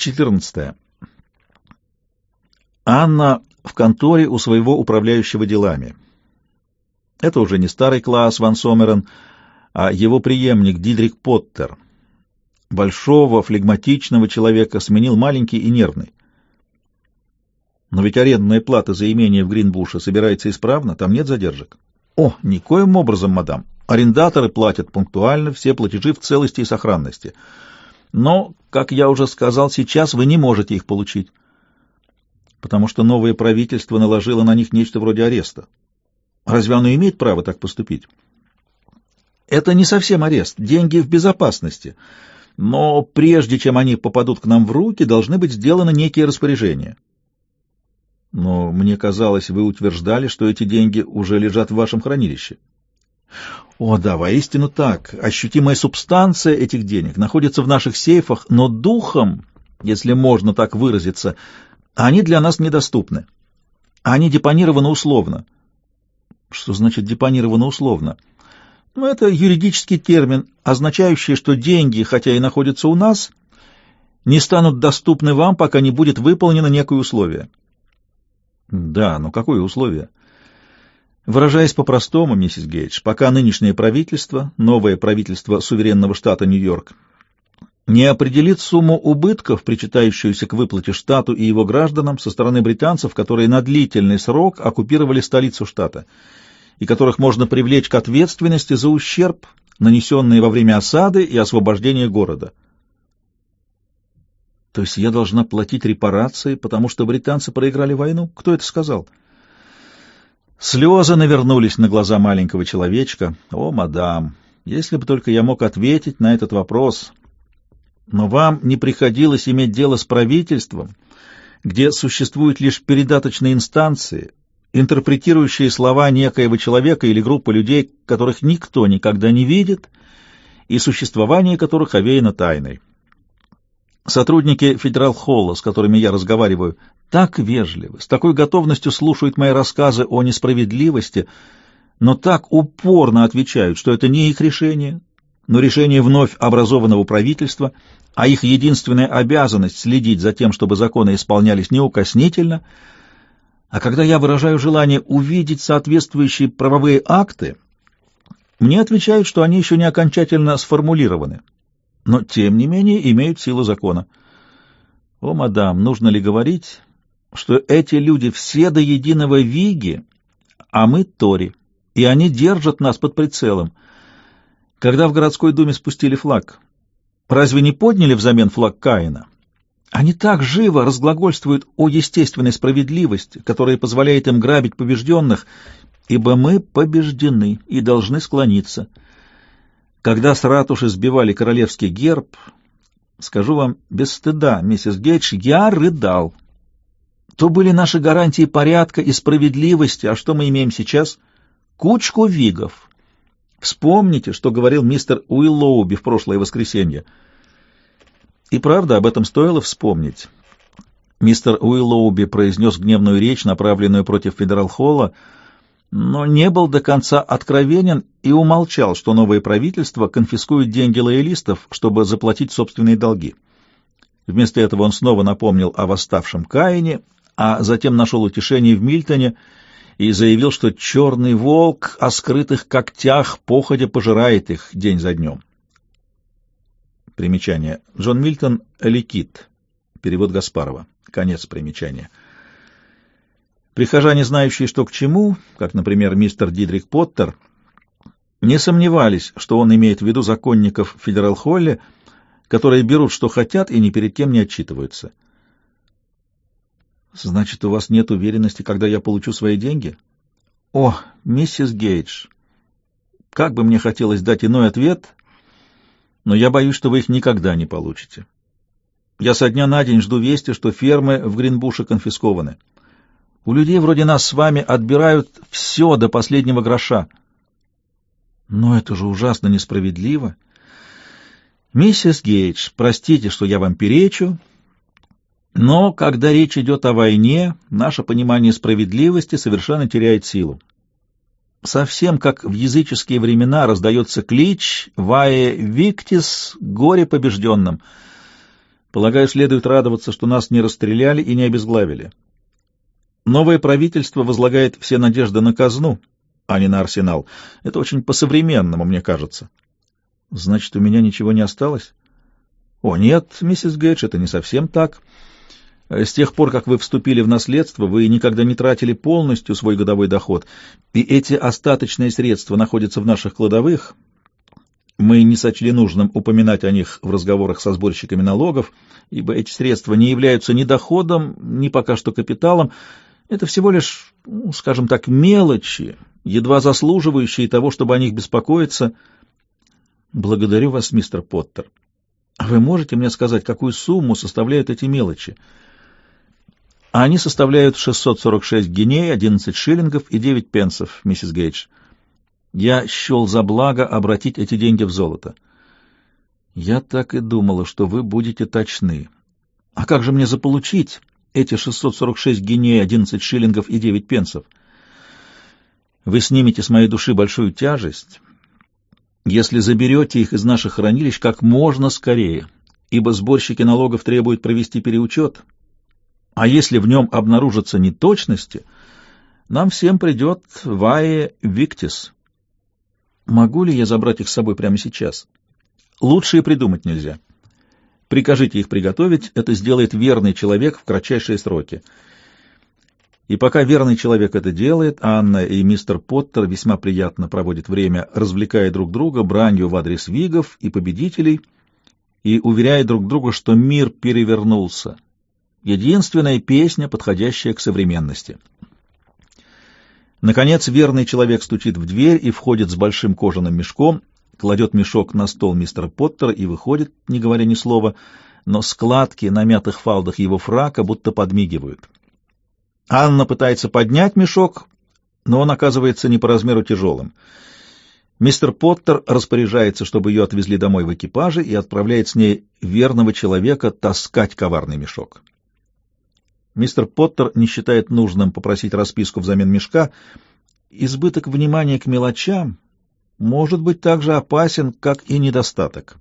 14. Анна в конторе у своего управляющего делами. Это уже не старый класс Ван Сомерен, а его преемник Дидрик Поттер. Большого, флегматичного человека сменил маленький и нервный. Но ведь арендная плата за имение в Гринбуше собирается исправно, там нет задержек. О, никоим образом, мадам. Арендаторы платят пунктуально, все платежи в целости и сохранности. Но, как я уже сказал, сейчас вы не можете их получить, потому что новое правительство наложило на них нечто вроде ареста. Разве оно имеет право так поступить? Это не совсем арест, деньги в безопасности. Но прежде чем они попадут к нам в руки, должны быть сделаны некие распоряжения. Но мне казалось, вы утверждали, что эти деньги уже лежат в вашем хранилище. О, да, воистину так. Ощутимая субстанция этих денег находится в наших сейфах, но духом, если можно так выразиться, они для нас недоступны. Они депонированы условно. Что значит депонировано условно? Ну, это юридический термин, означающий, что деньги, хотя и находятся у нас, не станут доступны вам, пока не будет выполнено некое условие. Да, но какое условие? Выражаясь по-простому, миссис Гейдж, пока нынешнее правительство, новое правительство суверенного штата Нью-Йорк, не определит сумму убытков, причитающуюся к выплате штату и его гражданам со стороны британцев, которые на длительный срок оккупировали столицу штата, и которых можно привлечь к ответственности за ущерб, нанесенный во время осады и освобождения города. То есть я должна платить репарации, потому что британцы проиграли войну? Кто это сказал? Слезы навернулись на глаза маленького человечка. О, мадам, если бы только я мог ответить на этот вопрос. Но вам не приходилось иметь дело с правительством, где существуют лишь передаточные инстанции, интерпретирующие слова некоего человека или группы людей, которых никто никогда не видит, и существование которых овеяно тайной. Сотрудники федерал-холла, с которыми я разговариваю, так вежливы, с такой готовностью слушают мои рассказы о несправедливости, но так упорно отвечают, что это не их решение, но решение вновь образованного правительства, а их единственная обязанность следить за тем, чтобы законы исполнялись неукоснительно, а когда я выражаю желание увидеть соответствующие правовые акты, мне отвечают, что они еще не окончательно сформулированы но, тем не менее, имеют силу закона. О, мадам, нужно ли говорить, что эти люди все до единого виги, а мы тори, и они держат нас под прицелом. Когда в городской думе спустили флаг, разве не подняли взамен флаг Каина? Они так живо разглагольствуют о естественной справедливости, которая позволяет им грабить побежденных, ибо мы побеждены и должны склониться. Когда с ратуши сбивали королевский герб, скажу вам без стыда, миссис Гейдж, я рыдал. То были наши гарантии порядка и справедливости, а что мы имеем сейчас? Кучку вигов. Вспомните, что говорил мистер Уиллоуби в прошлое воскресенье. И правда, об этом стоило вспомнить. Мистер Уиллоуби произнес гневную речь, направленную против Федерал-Холла, но не был до конца откровенен и умолчал, что новое правительство конфискует деньги лоялистов, чтобы заплатить собственные долги. Вместо этого он снова напомнил о восставшем Каине, а затем нашел утешение в Мильтоне и заявил, что черный волк о скрытых когтях походя пожирает их день за днем. Примечание. Джон Мильтон «Ликит». Перевод Гаспарова. Конец примечания. Прихожане, знающие, что к чему, как, например, мистер Дидрик Поттер, не сомневались, что он имеет в виду законников Федерал-Холле, которые берут, что хотят, и ни перед кем не отчитываются. «Значит, у вас нет уверенности, когда я получу свои деньги?» «О, миссис Гейдж, как бы мне хотелось дать иной ответ, но я боюсь, что вы их никогда не получите. Я со дня на день жду вести, что фермы в Гринбуше конфискованы». У людей вроде нас с вами отбирают все до последнего гроша. Но это же ужасно несправедливо. Миссис Гейдж, простите, что я вам перечу, но когда речь идет о войне, наше понимание справедливости совершенно теряет силу. Совсем как в языческие времена раздается клич «Вае Виктис» — «Горе побежденным». Полагаю, следует радоваться, что нас не расстреляли и не обезглавили. Новое правительство возлагает все надежды на казну, а не на арсенал. Это очень по-современному, мне кажется. Значит, у меня ничего не осталось? О, нет, миссис Гейдж, это не совсем так. С тех пор, как вы вступили в наследство, вы никогда не тратили полностью свой годовой доход, и эти остаточные средства находятся в наших кладовых. Мы не сочли нужным упоминать о них в разговорах со сборщиками налогов, ибо эти средства не являются ни доходом, ни пока что капиталом. Это всего лишь, ну, скажем так, мелочи, едва заслуживающие того, чтобы о них беспокоиться. Благодарю вас, мистер Поттер. Вы можете мне сказать, какую сумму составляют эти мелочи? Они составляют 646 гиней, 11 шиллингов и 9 пенсов, миссис Гейдж. Я счел за благо обратить эти деньги в золото. Я так и думала, что вы будете точны. А как же мне заполучить эти 646 гиней, 11 шиллингов и 9 пенсов? Вы снимете с моей души большую тяжесть, если заберете их из наших хранилищ как можно скорее, ибо сборщики налогов требуют провести переучет. А если в нем обнаружатся неточности, нам всем придет вае виктис. Могу ли я забрать их с собой прямо сейчас? Лучше и придумать нельзя. Прикажите их приготовить, это сделает верный человек в кратчайшие сроки. И пока верный человек это делает, Анна и мистер Поттер весьма приятно проводят время, развлекая друг друга бранью в адрес вигов и победителей, и уверяя друг друга, что мир перевернулся. Единственная песня, подходящая к современности. Наконец верный человек стучит в дверь и входит с большим кожаным мешком, кладет мешок на стол мистера Поттера и выходит, не говоря ни слова, но складки на мятых фалдах его фрака будто подмигивают. Анна пытается поднять мешок, но он оказывается не по размеру тяжелым. Мистер Поттер распоряжается, чтобы ее отвезли домой в экипаже и отправляет с ней верного человека таскать коварный мешок. Мистер Поттер не считает нужным попросить расписку взамен мешка. Избыток внимания к мелочам может быть так же опасен, как и недостаток.